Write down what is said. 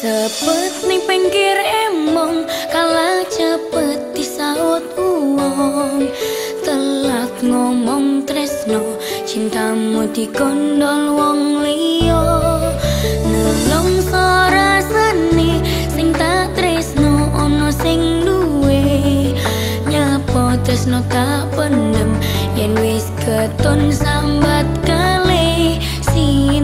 Sepet ning pinggir emong Kalah cepet disaut uang Telat ngomong tresno Cintamu dikondol wong liya. Nelong sora sani Sing tak tresno ono sing duwe. Nyapo tresno tak pendem Yen wis keton sambat kali. Sio